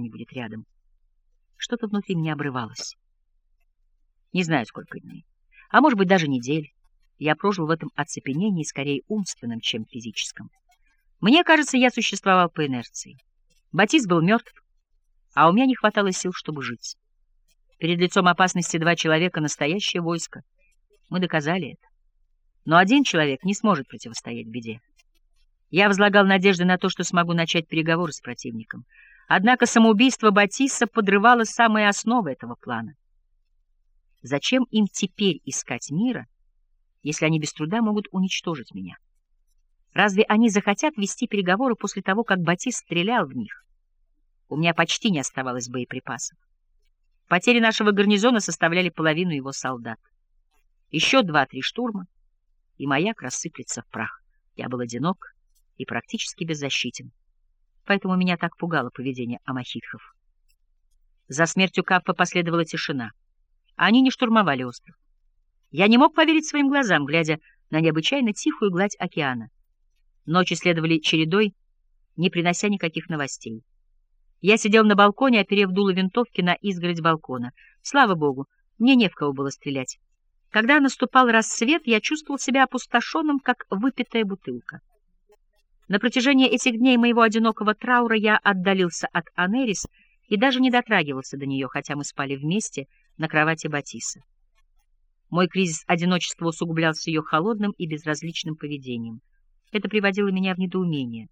не будет рядом. Что-то внутри меня обрывалось. Не знаю, сколько дней. А может быть, даже недель. Я прожил в этом оцепенении, скорее умственном, чем физическом. Мне кажется, я существовал по инерции. Батис был мертв, а у меня не хватало сил, чтобы жить. Перед лицом опасности два человека — настоящее войско. Мы доказали это. Но один человек не сможет противостоять беде. Я возлагал надежды на то, что смогу начать переговоры с противником. Однако самоубийство Батиса подрывало самые основы этого плана. Зачем им теперь искать мира, если они без труда могут уничтожить меня? Разве они захотят вести переговоры после того, как Батис стрелял в них? У меня почти не оставалось боеприпасов. Потери нашего гарнизона составляли половину его солдат. Еще два-три штурма, и маяк рассыплется в прах. Я был одинок и практически беззащитен. Поэтому меня так пугало поведение амахитхов. За смертью Каппа последовала тишина. Они не штурмовали остров. Я не мог поверить своим глазам, глядя на необычайно тихую гладь океана. Ночи следовали чередой, не принося никаких новостей. Я сидел на балконе, оперев дуло винтовки на изгородь балкона. Слава богу, мне не в кого было стрелять. Когда наступал рассвет, я чувствовал себя опустошенным, как выпитая бутылка. На протяжении этих дней моего одинокого траура я отдалился от Анерис и даже не дотрагивался до нее, хотя мы спали вместе на кровати Батиса. Мой кризис одиночества усугублялся ее холодным и безразличным поведением. Это приводило меня в недоумение.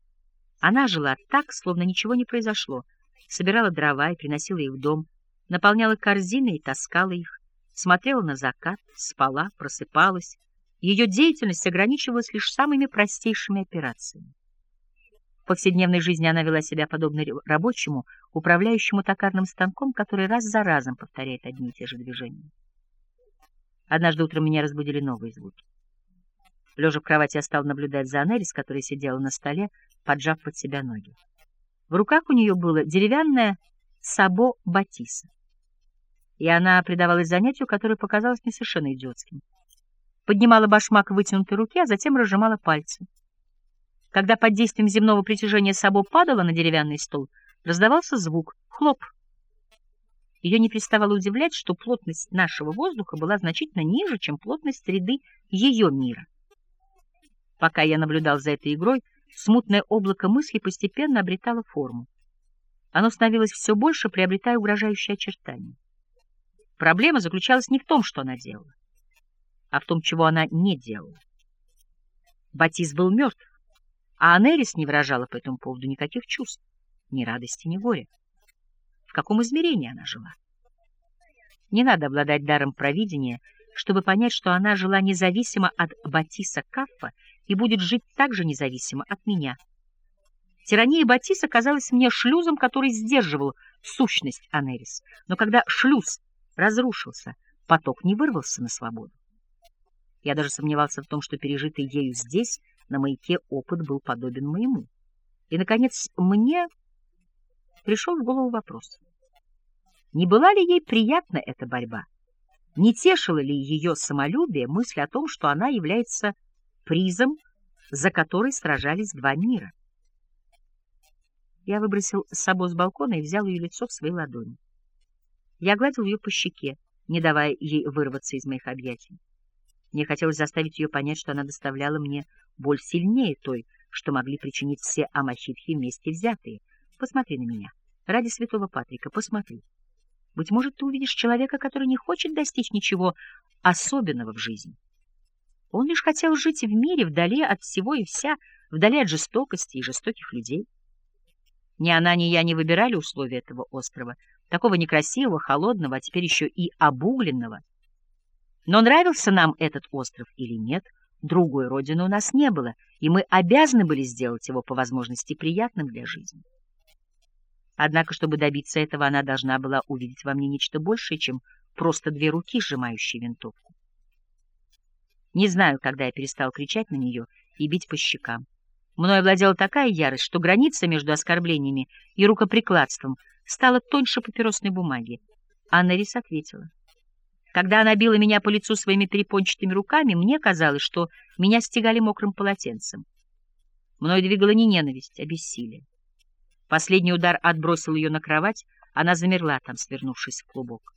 Она жила так, словно ничего не произошло, собирала дрова и приносила их в дом, наполняла корзины и таскала их, смотрела на закат, спала, просыпалась. Ее деятельность ограничивалась лишь самыми простейшими операциями. В повседневной жизни она вела себя подобно рабочему, управляющему токарным станком, который раз за разом повторяет одни и те же движения. Однажды утром меня разбудили новые звуки. Лежа в кровати, я стал наблюдать за Анелис, которая сидела на столе, поджав под себя ноги. В руках у нее было деревянное сабо Батиса, и она предавалась занятию, которое показалось мне совершенно идиотским. Поднимала башмак в вытянутой руке, а затем разжимала пальцы. Когда под действием земного притяжения сабо падала на деревянный стол, раздавался звук — хлоп. Ее не переставало удивлять, что плотность нашего воздуха была значительно ниже, чем плотность среды ее мира. Пока я наблюдал за этой игрой, смутное облако мысли постепенно обретало форму. Оно становилось все больше, приобретая угрожающие очертания. Проблема заключалась не в том, что она делала, а в том, чего она не делала. Батис был мертв, а Анерис не выражала по этому поводу никаких чувств, ни радости, ни горя. В каком измерении она жила? Не надо обладать даром провидения, чтобы понять, что она жила независимо от Батиса Каффа и будет жить так же независимо от меня. Тирания Батиса казалась мне шлюзом, который сдерживал сущность Анерис. Но когда шлюз разрушился, поток не вырвался на свободу. Я даже сомневался в том, что пережитый ею здесь, на маяке, опыт был подобен моему. И, наконец, мне пришел в голову вопрос. Не была ли ей приятна эта борьба? Не тешила ли ее самолюбие мысль о том, что она является призом, за который сражались два мира? Я выбросил сабо с балкона и взял ее лицо в свои ладони. Я гладил ее по щеке, не давая ей вырваться из моих объятий. Мне хотелось заставить ее понять, что она доставляла мне боль сильнее той, что могли причинить все амахитхи вместе взятые. Посмотри на меня. Ради святого Патрика, посмотри. Быть может, ты увидишь человека, который не хочет достичь ничего особенного в жизни. Он лишь хотел жить в мире, вдали от всего и вся, вдали от жестокости и жестоких людей. Ни она, ни я не выбирали условия этого острова — такого некрасивого, холодного, а теперь еще и обугленного. Но нравился нам этот остров или нет, другой родины у нас не было, и мы обязаны были сделать его по возможности приятным для жизни. Однако, чтобы добиться этого, она должна была увидеть во мне нечто большее, чем просто две руки, сжимающие винтовку. Не знаю, когда я перестал кричать на нее и бить по щекам. Мною владела такая ярость, что граница между оскорблениями и рукоприкладством стала тоньше папиросной бумаги. Анна Рис ответила. Когда она била меня по лицу своими перепончатыми руками, мне казалось, что меня стегали мокрым полотенцем. Мною двигала не ненависть, а бессилие. Последний удар отбросил ее на кровать, она замерла там, свернувшись в клубок.